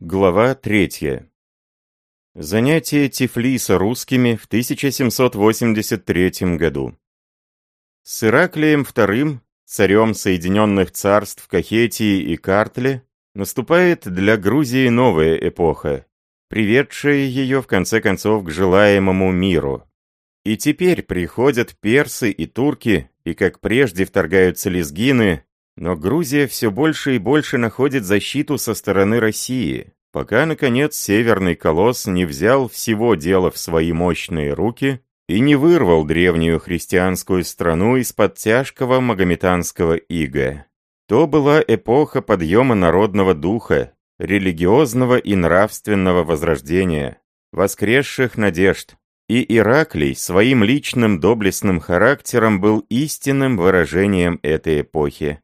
Глава 3. Занятие Тифлиса русскими в 1783 году. С Ираклием II, царем Соединенных Царств Кахетии и Картле, наступает для Грузии новая эпоха, приведшая ее в конце концов к желаемому миру. И теперь приходят персы и турки, и как прежде вторгаются лезгины, но Грузия все больше и больше находит защиту со стороны России, пока, наконец, Северный Колосс не взял всего дела в свои мощные руки и не вырвал древнюю христианскую страну из-под тяжкого магометанского ига. То была эпоха подъема народного духа, религиозного и нравственного возрождения, воскресших надежд, и Ираклий своим личным доблестным характером был истинным выражением этой эпохи.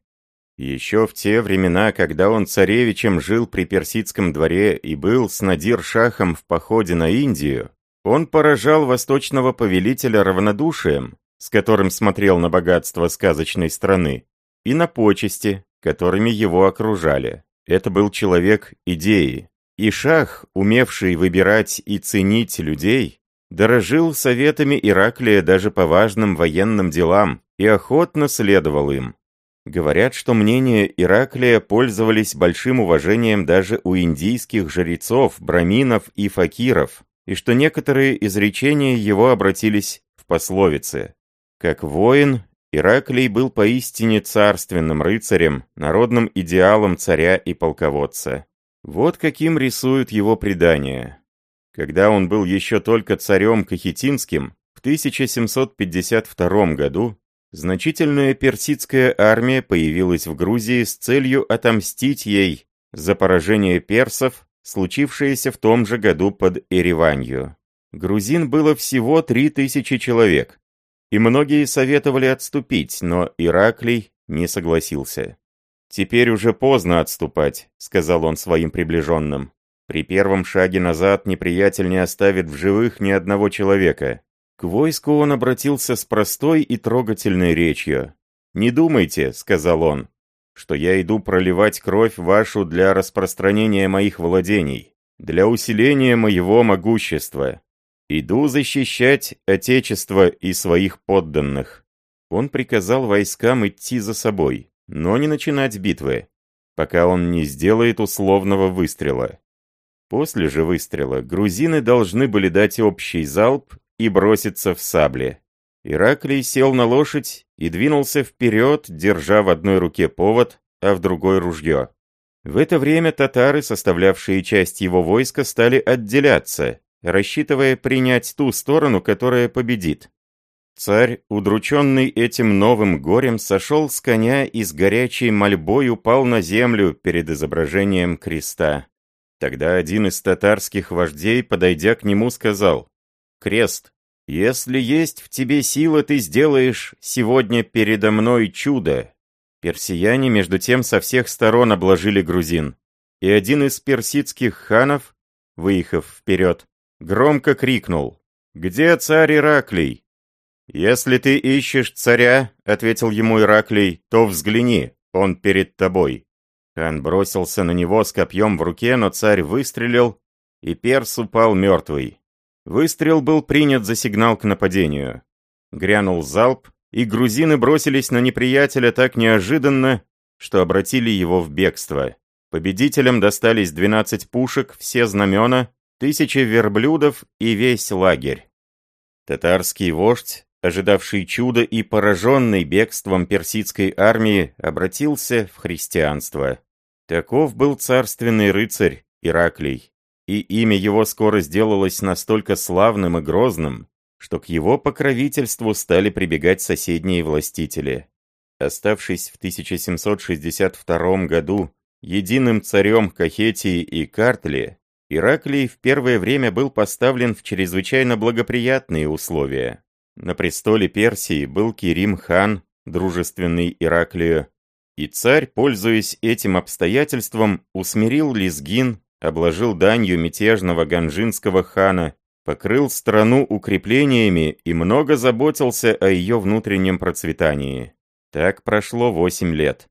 Еще в те времена, когда он царевичем жил при персидском дворе и был с Надир-шахом в походе на Индию, он поражал восточного повелителя равнодушием, с которым смотрел на богатство сказочной страны, и на почести, которыми его окружали. Это был человек идеи. И шах, умевший выбирать и ценить людей, дорожил советами Ираклия даже по важным военным делам и охотно следовал им. Говорят, что мнения Ираклия пользовались большим уважением даже у индийских жрецов, браминов и факиров, и что некоторые изречения его обратились в пословицы. Как воин, Ираклий был поистине царственным рыцарем, народным идеалом царя и полководца. Вот каким рисуют его предания. Когда он был еще только царем Кахетинским, в 1752 году Значительная персидская армия появилась в Грузии с целью отомстить ей за поражение персов, случившееся в том же году под Ереванью. Грузин было всего три тысячи человек, и многие советовали отступить, но Ираклий не согласился. «Теперь уже поздно отступать», — сказал он своим приближенным. «При первом шаге назад неприятель не оставит в живых ни одного человека. К войску он обратился с простой и трогательной речью. «Не думайте», — сказал он, — «что я иду проливать кровь вашу для распространения моих владений, для усиления моего могущества. Иду защищать Отечество и своих подданных». Он приказал войскам идти за собой, но не начинать битвы, пока он не сделает условного выстрела. После же выстрела грузины должны были дать общий залп и броситься в сабли. Ираклий сел на лошадь и двинулся вперед, держа в одной руке повод, а в другой ружье. В это время татары, составлявшие часть его войска, стали отделяться, рассчитывая принять ту сторону, которая победит. Царь, удрученный этим новым горем, сошел с коня и с горячей мольбой упал на землю перед изображением креста. Тогда один из татарских вождей, подойдя к нему, сказал, крест. Если есть в тебе сила, ты сделаешь сегодня передо мной чудо. Персияне, между тем, со всех сторон обложили грузин. И один из персидских ханов, выехав вперед, громко крикнул «Где царь Ираклий?» «Если ты ищешь царя, — ответил ему Ираклий, — то взгляни, он перед тобой». Хан бросился на него с копьем в руке, но царь выстрелил, и перс упал мертвый. Выстрел был принят за сигнал к нападению. Грянул залп, и грузины бросились на неприятеля так неожиданно, что обратили его в бегство. Победителям достались 12 пушек, все знамена, тысячи верблюдов и весь лагерь. Татарский вождь, ожидавший чуда и пораженный бегством персидской армии, обратился в христианство. Таков был царственный рыцарь Ираклий и имя его скоро сделалось настолько славным и грозным, что к его покровительству стали прибегать соседние властители. Оставшись в 1762 году единым царем Кахетии и Картли, Ираклий в первое время был поставлен в чрезвычайно благоприятные условия. На престоле Персии был Кирим-хан, дружественный Ираклию, и царь, пользуясь этим обстоятельством, усмирил Лизгин обложил данью мятежного ганжинского хана, покрыл страну укреплениями и много заботился о ее внутреннем процветании. Так прошло восемь лет.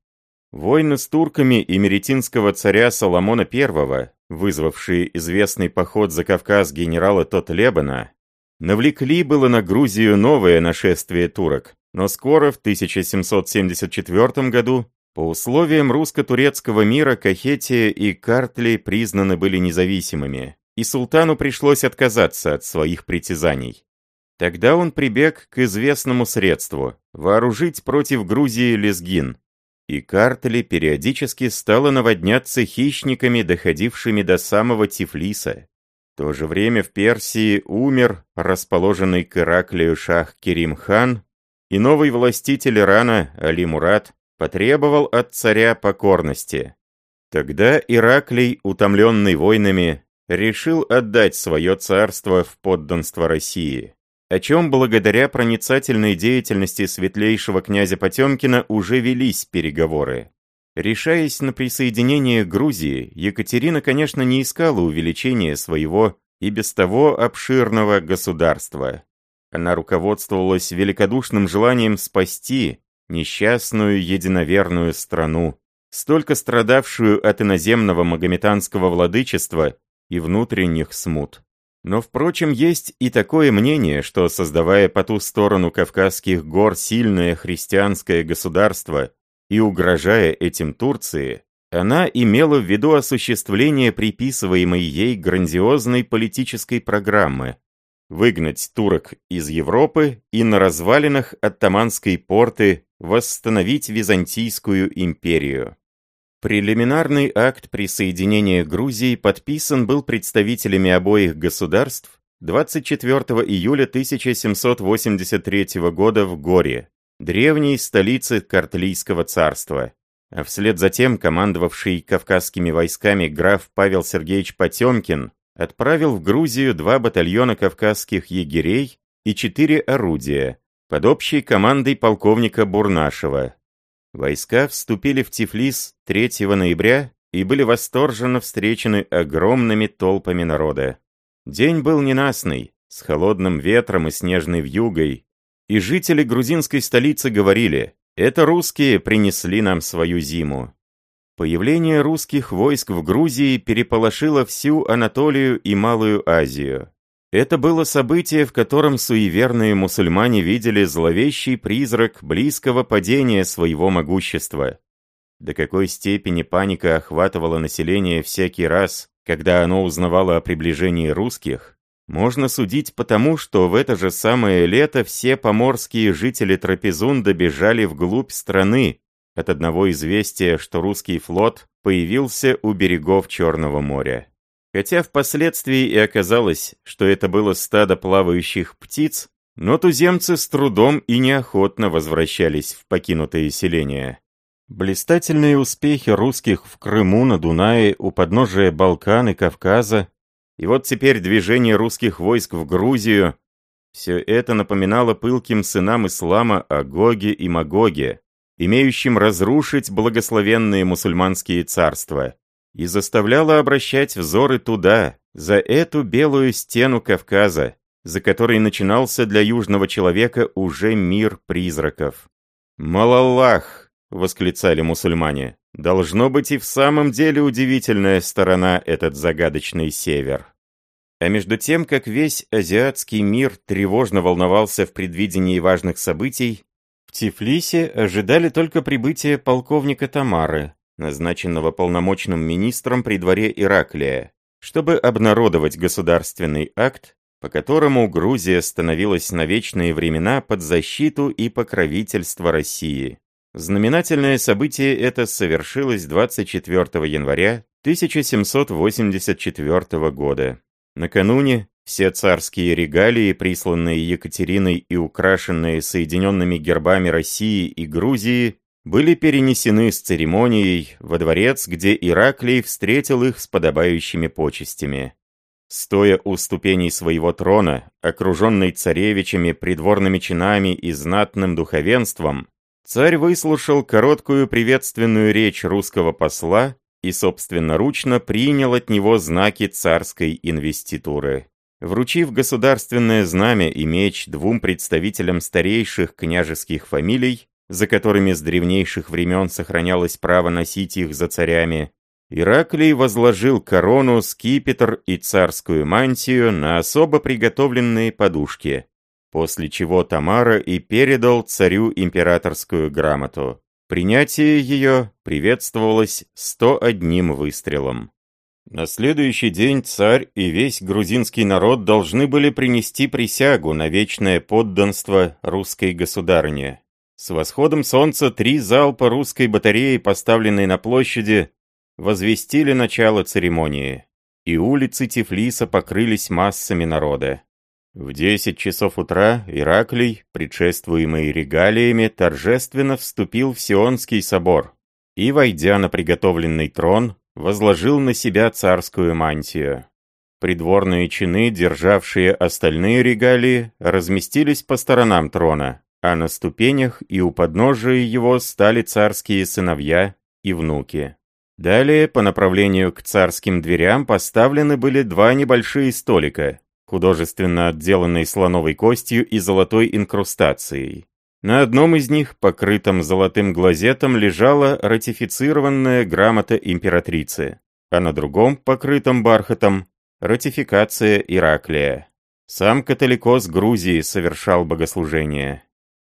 Войны с турками и меретинского царя Соломона I, вызвавшие известный поход за Кавказ генерала Тотлебана, навлекли было на Грузию новое нашествие турок, но скоро, в 1774 году, по условиям русско-турецкого мира Кахетия и Картли признаны были независимыми, и султану пришлось отказаться от своих притязаний. Тогда он прибег к известному средству – вооружить против Грузии лезгин, и Картли периодически стала наводняться хищниками, доходившими до самого Тифлиса. В то же время в Персии умер расположенный к Ираклию шах Керим-хан, и новый властитель Ирана, Али Мурат, потребовал от царя покорности. Тогда Ираклий, утомленный войнами, решил отдать свое царство в подданство России, о чем благодаря проницательной деятельности светлейшего князя Потемкина уже велись переговоры. Решаясь на присоединение Грузии, Екатерина, конечно, не искала увеличения своего и без того обширного государства. Она руководствовалась великодушным желанием спасти несчастную единоверную страну, столько страдавшую от иноземного магометанского владычества и внутренних смут. Но, впрочем, есть и такое мнение, что, создавая по ту сторону Кавказских гор сильное христианское государство и угрожая этим Турции, она имела в виду осуществление приписываемой ей грандиозной политической программы, выгнать турок из Европы и на развалинах оттаманской порты восстановить Византийскую империю. Прелиминарный акт присоединения Грузии подписан был представителями обоих государств 24 июля 1783 года в Горе, древней столице Картлийского царства. А вслед за тем командовавший кавказскими войсками граф Павел Сергеевич Потемкин отправил в Грузию два батальона кавказских егерей и четыре орудия под общей командой полковника Бурнашева. Войска вступили в Тифлис 3 ноября и были восторженно встречены огромными толпами народа. День был ненастный, с холодным ветром и снежной вьюгой, и жители грузинской столицы говорили, это русские принесли нам свою зиму. Появление русских войск в Грузии переполошило всю Анатолию и Малую Азию. Это было событие, в котором суеверные мусульмане видели зловещий призрак близкого падения своего могущества. До какой степени паника охватывала население всякий раз, когда оно узнавало о приближении русских, можно судить потому, что в это же самое лето все поморские жители Трапезунда бежали вглубь страны, от одного известия, что русский флот появился у берегов Черного моря. Хотя впоследствии и оказалось, что это было стадо плавающих птиц, но туземцы с трудом и неохотно возвращались в покинутые селения. Блистательные успехи русских в Крыму, на Дунае, у подножия Балкан и Кавказа, и вот теперь движение русских войск в Грузию, все это напоминало пылким сынам ислама о Гоге и Магоге, имеющим разрушить благословенные мусульманские царства, и заставляла обращать взоры туда, за эту белую стену Кавказа, за которой начинался для южного человека уже мир призраков. «Малаллах!» — восклицали мусульмане. «Должно быть и в самом деле удивительная сторона этот загадочный север». А между тем, как весь азиатский мир тревожно волновался в предвидении важных событий, Тифлисе ожидали только прибытия полковника Тамары, назначенного полномочным министром при дворе Ираклия, чтобы обнародовать государственный акт, по которому Грузия становилась на вечные времена под защиту и покровительство России. Знаменательное событие это совершилось 24 января 1784 года. Накануне все царские регалии, присланные Екатериной и украшенные соединенными гербами России и Грузии, были перенесены с церемонией во дворец, где Ираклий встретил их с подобающими почестями. Стоя у ступеней своего трона, окруженный царевичами, придворными чинами и знатным духовенством, царь выслушал короткую приветственную речь русского посла и собственноручно принял от него знаки царской инвеституры. Вручив государственное знамя и меч двум представителям старейших княжеских фамилий, за которыми с древнейших времен сохранялось право носить их за царями, Ираклий возложил корону, скипетр и царскую мантию на особо приготовленные подушки, после чего Тамара и передал царю императорскую грамоту. Принятие ее приветствовалось 101 выстрелом. На следующий день царь и весь грузинский народ должны были принести присягу на вечное подданство русской государыне. С восходом солнца три залпа русской батареи, поставленные на площади, возвестили начало церемонии, и улицы Тифлиса покрылись массами народа. В 10 часов утра Ираклий, предшествуемый регалиями, торжественно вступил в Сионский собор и, войдя на приготовленный трон, возложил на себя царскую мантию. Придворные чины, державшие остальные регалии, разместились по сторонам трона, а на ступенях и у подножия его стали царские сыновья и внуки. Далее, по направлению к царским дверям, поставлены были два небольшие столика, художественно отделанные слоновой костью и золотой инкрустацией. На одном из них, покрытом золотым глазетом, лежала ратифицированная грамота императрицы, а на другом, покрытом бархатом, ратификация Ираклия. Сам католикос Грузии совершал богослужение.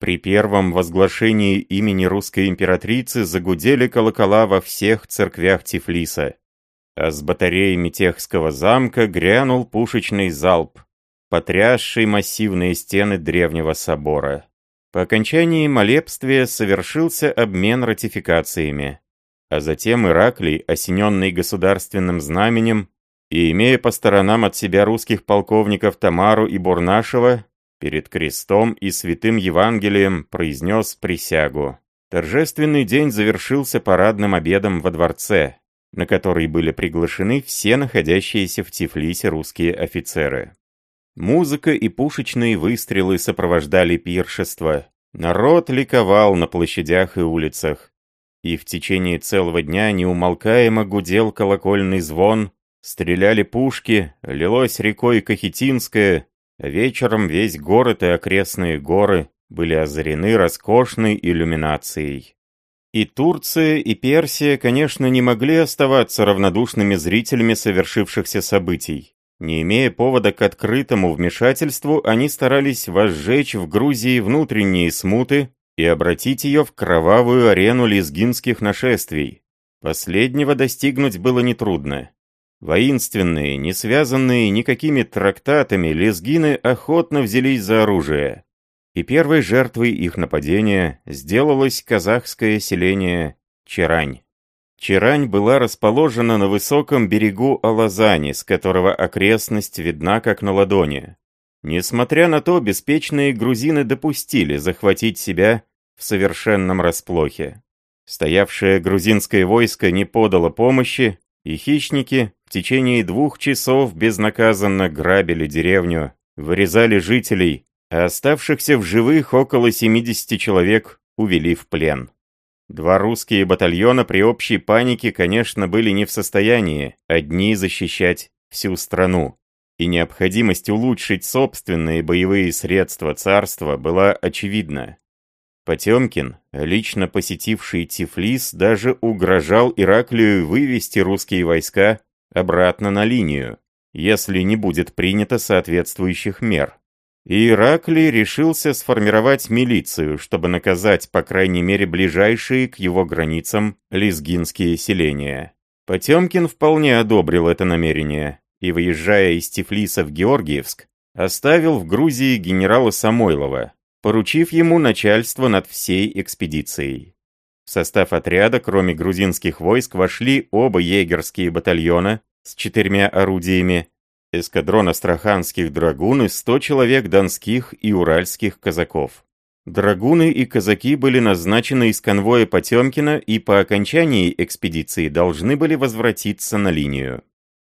При первом возглашении имени русской императрицы загудели колокола во всех церквях Тифлиса, а с батареи Метехского замка грянул пушечный залп, потрясший массивные стены древнего собора. По окончании молебствия совершился обмен ратификациями, а затем Ираклий, осененный государственным знаменем и имея по сторонам от себя русских полковников Тамару и Бурнашева, перед крестом и святым Евангелием произнес присягу. Торжественный день завершился парадным обедом во дворце, на который были приглашены все находящиеся в Тифлисе русские офицеры. Музыка и пушечные выстрелы сопровождали пиршество. Народ ликовал на площадях и улицах. И в течение целого дня неумолкаемо гудел колокольный звон, стреляли пушки, лилось рекой Кахетинская, вечером весь город и окрестные горы были озарены роскошной иллюминацией. И Турция, и Персия, конечно, не могли оставаться равнодушными зрителями совершившихся событий. Не имея повода к открытому вмешательству, они старались возжечь в Грузии внутренние смуты и обратить ее в кровавую арену лезгинских нашествий. Последнего достигнуть было нетрудно. Воинственные, не связанные никакими трактатами, лезгины охотно взялись за оружие. И первой жертвой их нападения сделалось казахское селение Чарань. Чарань была расположена на высоком берегу Алазани, с которого окрестность видна как на ладони. Несмотря на то, беспечные грузины допустили захватить себя в совершенном расплохе. Стоявшее грузинское войско не подало помощи, и хищники в течение двух часов безнаказанно грабили деревню, вырезали жителей, а оставшихся в живых около 70 человек увели в плен. Два русские батальона при общей панике, конечно, были не в состоянии одни защищать всю страну, и необходимость улучшить собственные боевые средства царства была очевидна. Потемкин, лично посетивший Тифлис, даже угрожал Ираклию вывести русские войска обратно на линию, если не будет принято соответствующих мер и Ираклий решился сформировать милицию, чтобы наказать, по крайней мере, ближайшие к его границам лезгинские селения. Потемкин вполне одобрил это намерение, и, выезжая из Тифлиса в Георгиевск, оставил в Грузии генерала Самойлова, поручив ему начальство над всей экспедицией. В состав отряда, кроме грузинских войск, вошли оба егерские батальона с четырьмя орудиями, эскадрон астраханских драгун и 100 человек донских и уральских казаков. Драгуны и казаки были назначены из конвоя Потемкина и по окончании экспедиции должны были возвратиться на линию.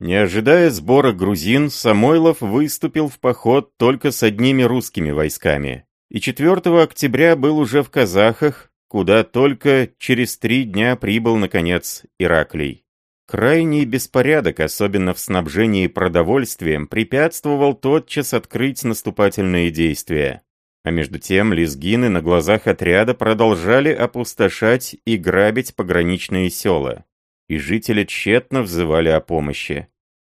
Не ожидая сбора грузин, Самойлов выступил в поход только с одними русскими войсками. И 4 октября был уже в Казахах, куда только через три дня прибыл, наконец, Ираклий. Крайний беспорядок, особенно в снабжении продовольствием, препятствовал тотчас открыть наступательные действия. А между тем лезгины на глазах отряда продолжали опустошать и грабить пограничные села. И жители тщетно взывали о помощи.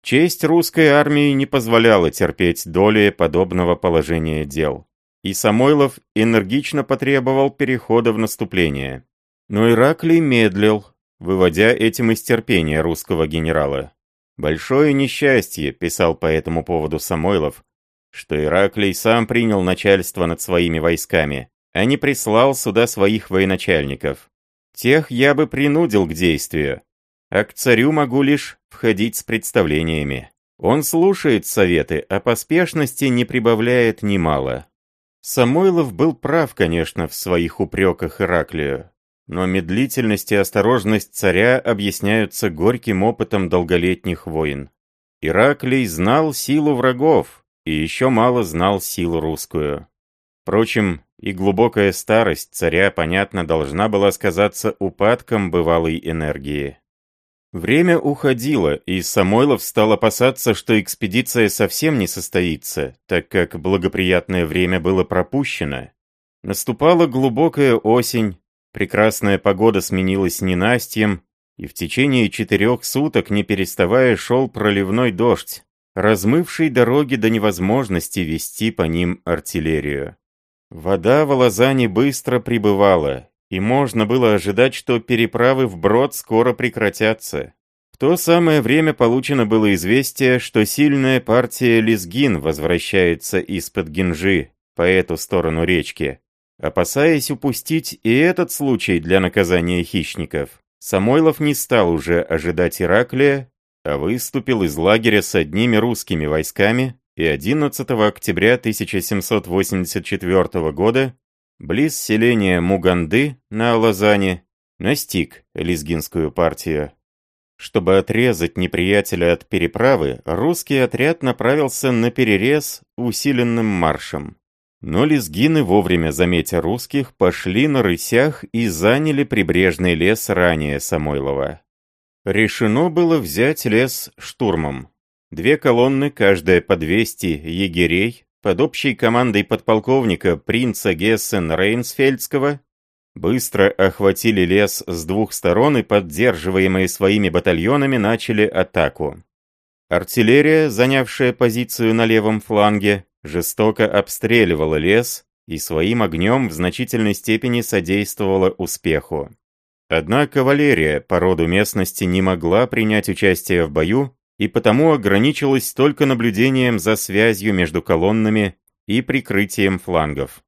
Честь русской армии не позволяла терпеть доли подобного положения дел. И Самойлов энергично потребовал перехода в наступление. Но Ираклий медлил, выводя этим из терпения русского генерала. «Большое несчастье», — писал по этому поводу Самойлов, что Ираклий сам принял начальство над своими войсками, а не прислал сюда своих военачальников. Тех я бы принудил к действию, а к царю могу лишь входить с представлениями. Он слушает советы, а поспешности не прибавляет немало. Самойлов был прав, конечно, в своих упреках Ираклию, но медлительность и осторожность царя объясняются горьким опытом долголетних войн. Ираклий знал силу врагов и еще мало знал силу русскую. Впрочем, и глубокая старость царя, понятно, должна была сказаться упадком бывалой энергии. Время уходило, и Самойлов стал опасаться, что экспедиция совсем не состоится, так как благоприятное время было пропущено. Наступала глубокая осень, прекрасная погода сменилась ненастьем, и в течение четырех суток, не переставая, шел проливной дождь, размывший дороги до невозможности вести по ним артиллерию. Вода в Лозане быстро прибывала, и можно было ожидать, что переправы вброд скоро прекратятся. В то самое время получено было известие, что сильная партия Лизгин возвращается из-под Гинжи по эту сторону речки. Опасаясь упустить и этот случай для наказания хищников, Самойлов не стал уже ожидать Ираклия, а выступил из лагеря с одними русскими войсками и 11 октября 1784 года близ селения Муганды на Алазане, настиг лезгинскую партию. Чтобы отрезать неприятеля от переправы, русский отряд направился на перерез усиленным маршем. Но лезгины, вовремя заметя русских, пошли на рысях и заняли прибрежный лес ранее Самойлова. Решено было взять лес штурмом. Две колонны, каждая по 200 егерей, под общей командой подполковника принца Гессен Рейнсфельдского быстро охватили лес с двух сторон и, поддерживаемые своими батальонами, начали атаку. Артиллерия, занявшая позицию на левом фланге, жестоко обстреливала лес и своим огнем в значительной степени содействовала успеху. Однако кавалерия по роду местности не могла принять участие в бою и потому ограничилась только наблюдением за связью между колоннами и прикрытием флангов.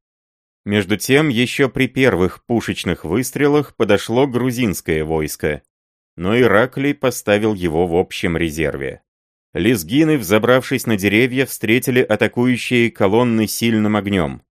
Между тем, еще при первых пушечных выстрелах подошло грузинское войско, но Ираклий поставил его в общем резерве. Лезгины, взобравшись на деревья, встретили атакующие колонны сильным огнем.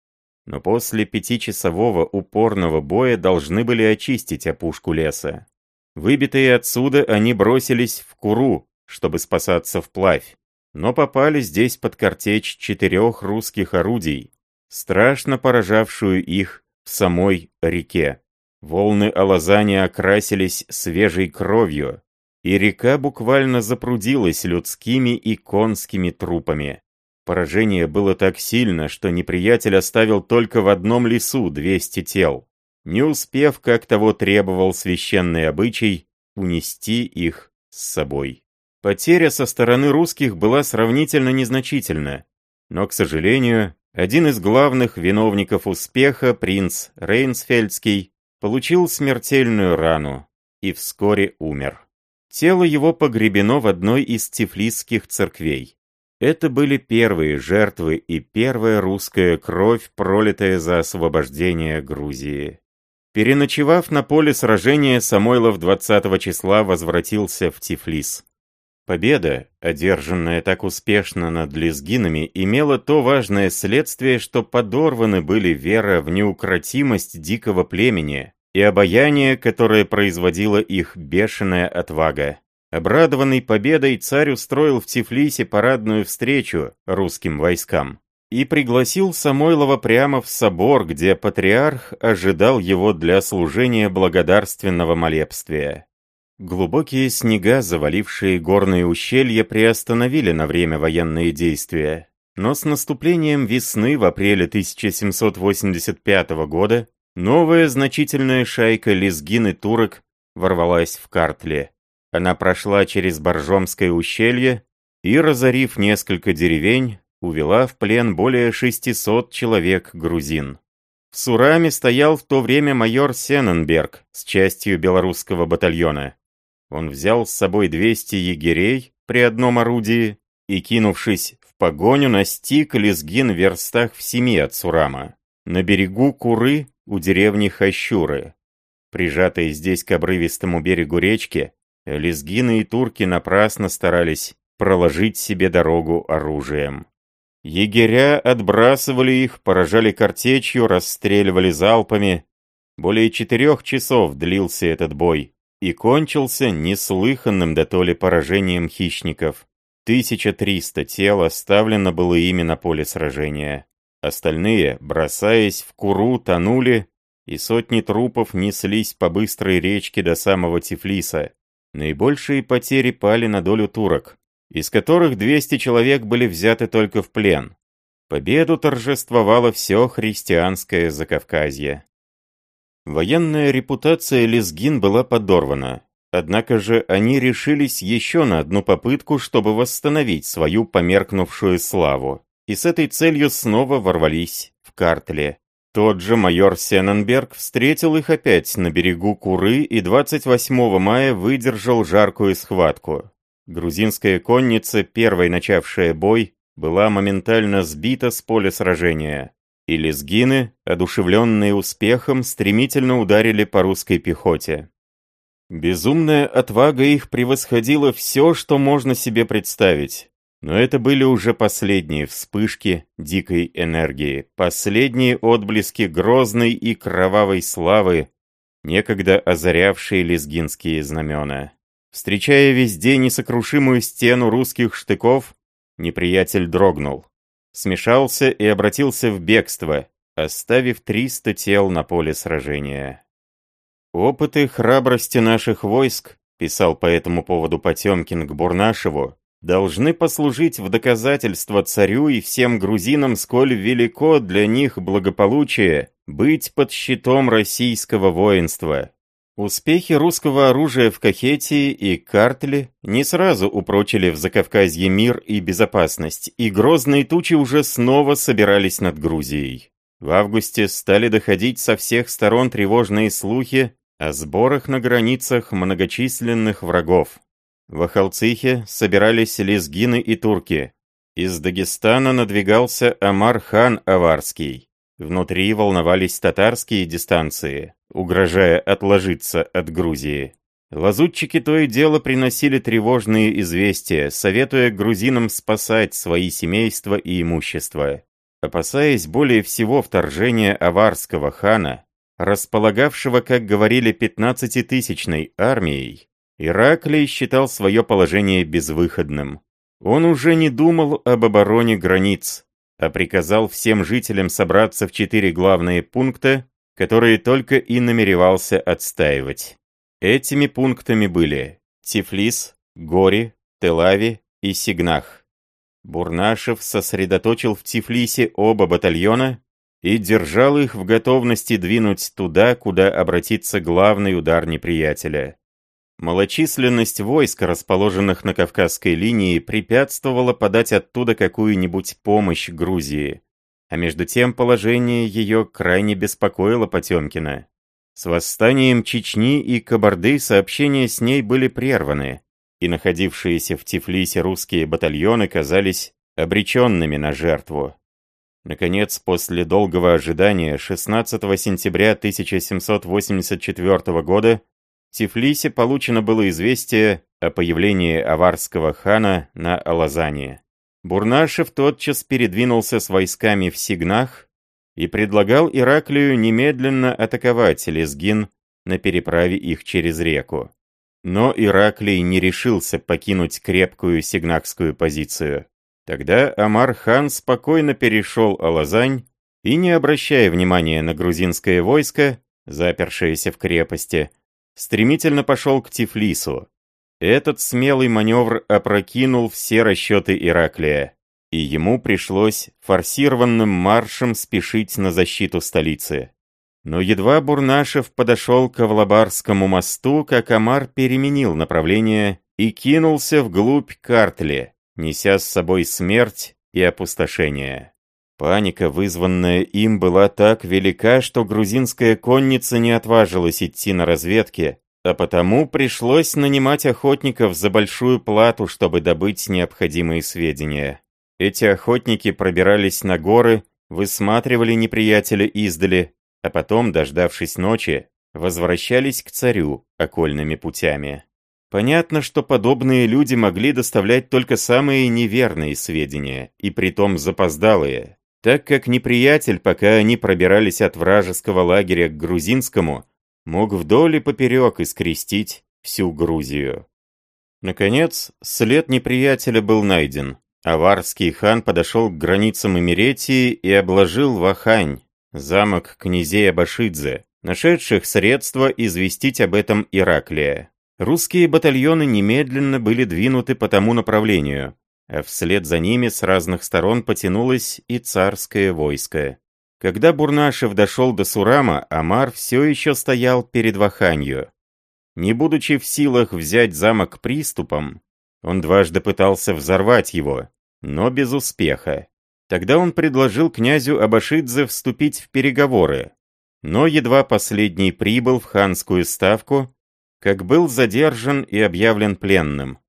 Но после пятичасового упорного боя должны были очистить опушку леса. Выбитые отсюда, они бросились в Куру, чтобы спасаться вплавь, но попали здесь под картечь четырех русских орудий, страшно поражавшую их в самой реке. Волны Алазани окрасились свежей кровью, и река буквально запрудилась людскими и конскими трупами. Поражение было так сильно, что неприятель оставил только в одном лесу 200 тел, не успев, как того требовал священный обычай, унести их с собой. Потеря со стороны русских была сравнительно незначительна, но, к сожалению, один из главных виновников успеха, принц Рейнсфельдский, получил смертельную рану и вскоре умер. Тело его погребено в одной из тифлисских церквей. Это были первые жертвы и первая русская кровь, пролитая за освобождение Грузии. Переночевав на поле сражения, Самойлов 20 числа возвратился в Тифлис. Победа, одержанная так успешно над лезгинами, имела то важное следствие, что подорваны были вера в неукротимость дикого племени и обаяние, которое производила их бешеная отвага. Обрадованный победой, царь устроил в Тифлисе парадную встречу русским войскам и пригласил Самойлова прямо в собор, где патриарх ожидал его для служения благодарственного молебствия. Глубокие снега, завалившие горные ущелья, приостановили на время военные действия. Но с наступлением весны в апреле 1785 года новая значительная шайка лезгин и турок ворвалась в Картле. Она прошла через Боржомское ущелье и, разорив несколько деревень, увела в плен более 600 человек грузин. В Сураме стоял в то время майор Сенненберг с частью белорусского батальона. Он взял с собой 200 егерей при одном орудии и, кинувшись погоню настиг Лезгин в верстах в семи от Сурама, на берегу Куры у деревни Хащуры. Прижатые здесь к обрывистому берегу речки, лезгины и турки напрасно старались проложить себе дорогу оружием. Егеря отбрасывали их, поражали картечью, расстреливали залпами. Более четырех часов длился этот бой и кончился неслыханным до то поражением хищников. 1300 тел оставлено было ими на поле сражения. Остальные, бросаясь в куру, тонули, и сотни трупов неслись по быстрой речке до самого Тифлиса. Наибольшие потери пали на долю турок, из которых 200 человек были взяты только в плен. Победу торжествовало все христианское Закавказье. Военная репутация Лезгин была подорвана. Однако же они решились еще на одну попытку, чтобы восстановить свою померкнувшую славу, и с этой целью снова ворвались в Картле. Тот же майор Сенненберг встретил их опять на берегу Куры и 28 мая выдержал жаркую схватку. Грузинская конница, первой начавшая бой, была моментально сбита с поля сражения. И лезгины, одушевленные успехом, стремительно ударили по русской пехоте. Безумная отвага их превосходила все, что можно себе представить. Но это были уже последние вспышки дикой энергии, последние отблески грозной и кровавой славы, некогда озарявшие лезгинские знамена. Встречая везде несокрушимую стену русских штыков, неприятель дрогнул, смешался и обратился в бегство, оставив 300 тел на поле сражения. «Опыты храбрости наших войск», писал по этому поводу Потемкин к Бурнашеву, должны послужить в доказательство царю и всем грузинам, сколь велико для них благополучие быть под щитом российского воинства. Успехи русского оружия в Кахетии и Картле не сразу упрочили в Закавказье мир и безопасность, и грозные тучи уже снова собирались над Грузией. В августе стали доходить со всех сторон тревожные слухи о сборах на границах многочисленных врагов. В Ахалцихе собирались лезгины и турки. Из Дагестана надвигался Амар-хан Аварский. Внутри волновались татарские дистанции, угрожая отложиться от Грузии. Лазутчики то и дело приносили тревожные известия, советуя грузинам спасать свои семейства и имущество. Опасаясь более всего вторжения аварского хана, располагавшего, как говорили, пятнадцатитысячной армией, Ираклий считал свое положение безвыходным. Он уже не думал об обороне границ, а приказал всем жителям собраться в четыре главные пункта, которые только и намеревался отстаивать. Этими пунктами были Тифлис, Гори, Телави и Сигнах. Бурнашев сосредоточил в Тифлисе оба батальона и держал их в готовности двинуть туда, куда обратится главный удар неприятеля. Малочисленность войск, расположенных на Кавказской линии, препятствовала подать оттуда какую-нибудь помощь Грузии, а между тем положение ее крайне беспокоило Потемкина. С восстанием Чечни и Кабарды сообщения с ней были прерваны, и находившиеся в Тифлисе русские батальоны казались обреченными на жертву. Наконец, после долгого ожидания, 16 сентября 1784 года Тифлисе получено было известие о появлении аварского хана на Алазане. Бурнашев тотчас передвинулся с войсками в Сигнах и предлагал Ираклию немедленно атаковать Лезгин на переправе их через реку. Но Ираклий не решился покинуть крепкую сигнахскую позицию. Тогда Амар-хан спокойно перешел Алазань и, не обращая внимания на грузинское войско, запершееся в крепости, стремительно пошел к Тифлису. Этот смелый маневр опрокинул все расчеты Ираклия. и ему пришлось форсированным маршем спешить на защиту столицы. Но едва Бурнашев подошел к Авлабарскому мосту, как Амар переменил направление и кинулся вглубь Картли, неся с собой смерть и опустошение. Паника, вызванная им, была так велика, что грузинская конница не отважилась идти на разведки, а потому пришлось нанимать охотников за большую плату, чтобы добыть необходимые сведения. Эти охотники пробирались на горы, высматривали неприятеля издали, а потом, дождавшись ночи, возвращались к царю окольными путями. Понятно, что подобные люди могли доставлять только самые неверные сведения, и притом запоздалые, так как неприятель, пока они пробирались от вражеского лагеря к грузинскому, мог вдоль и поперек искрестить всю Грузию. Наконец, след неприятеля был найден. Аварский хан подошел к границам Эмеретии и обложил Вахань, замок князей Абашидзе, нашедших средства известить об этом Ираклия. Русские батальоны немедленно были двинуты по тому направлению, а вслед за ними с разных сторон потянулось и царское войско. Когда Бурнашев дошел до Сурама, Амар все еще стоял перед Ваханью. Не будучи в силах взять замок приступом, он дважды пытался взорвать его, но без успеха. Тогда он предложил князю Абашидзе вступить в переговоры, но едва последний прибыл в ханскую ставку, как был задержан и объявлен пленным.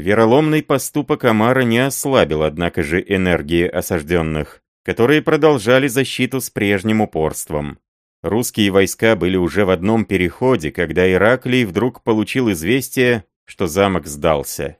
Вероломный поступок Амара не ослабил, однако же, энергии осажденных, которые продолжали защиту с прежним упорством. Русские войска были уже в одном переходе, когда Ираклий вдруг получил известие, что замок сдался.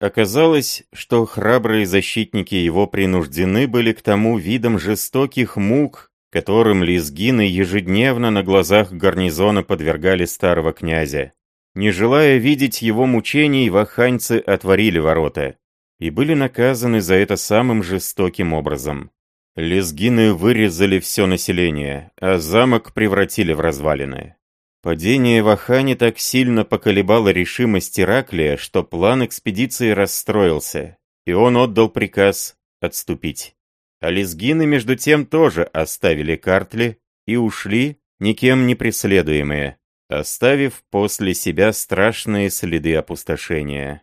Оказалось, что храбрые защитники его принуждены были к тому видам жестоких мук, которым лезгины ежедневно на глазах гарнизона подвергали старого князя. Не желая видеть его мучений, ваханьцы отворили ворота и были наказаны за это самым жестоким образом. Лезгины вырезали все население, а замок превратили в развалины. Падение в Ахане так сильно поколебало решимость Ираклия, что план экспедиции расстроился, и он отдал приказ отступить. А лезгины, между тем, тоже оставили Картли и ушли, никем не преследуемые, оставив после себя страшные следы опустошения.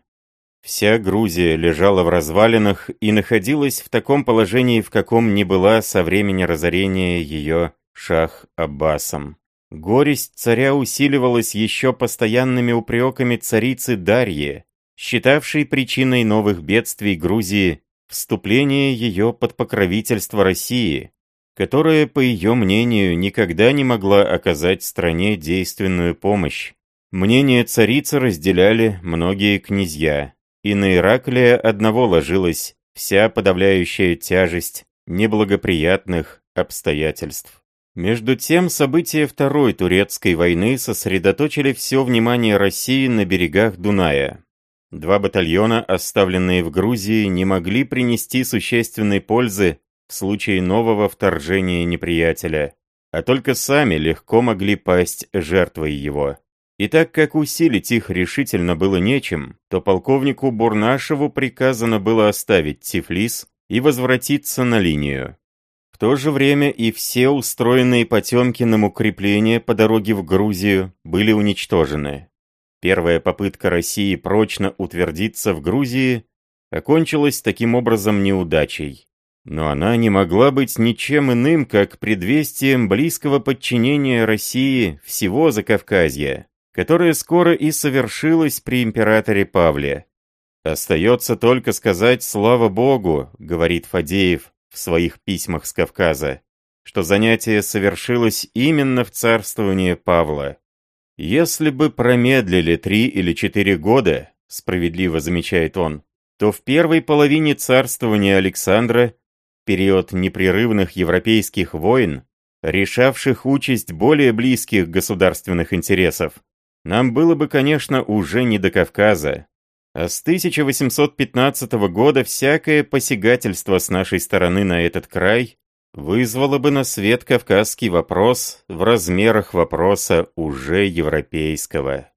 Вся Грузия лежала в развалинах и находилась в таком положении, в каком не была со времени разорения ее шах Аббасом. Горесть царя усиливалась еще постоянными упреками царицы Дарьи, считавшей причиной новых бедствий Грузии вступление ее под покровительство России, которая, по ее мнению, никогда не могла оказать стране действенную помощь. Мнение царицы разделяли многие князья, и на Ираклия одного ложилась вся подавляющая тяжесть неблагоприятных обстоятельств. Между тем, события Второй Турецкой войны сосредоточили все внимание России на берегах Дуная. Два батальона, оставленные в Грузии, не могли принести существенной пользы в случае нового вторжения неприятеля, а только сами легко могли пасть жертвой его. И так как усилить их решительно было нечем, то полковнику Бурнашеву приказано было оставить Тифлис и возвратиться на линию то же время и все устроенные Потемкиным укрепления по дороге в Грузию были уничтожены. Первая попытка России прочно утвердиться в Грузии окончилась таким образом неудачей. Но она не могла быть ничем иным, как предвестием близкого подчинения России всего Закавказья, которое скоро и совершилось при императоре Павле. «Остается только сказать «Слава Богу», — говорит Фадеев, в своих письмах с Кавказа, что занятие совершилось именно в царствовании Павла. Если бы промедлили три или четыре года, справедливо замечает он, то в первой половине царствования Александра, период непрерывных европейских войн, решавших участь более близких государственных интересов, нам было бы, конечно, уже не до Кавказа, а с 1815 года всякое посягательство с нашей стороны на этот край вызвало бы на свет кавказский вопрос в размерах вопроса уже европейского.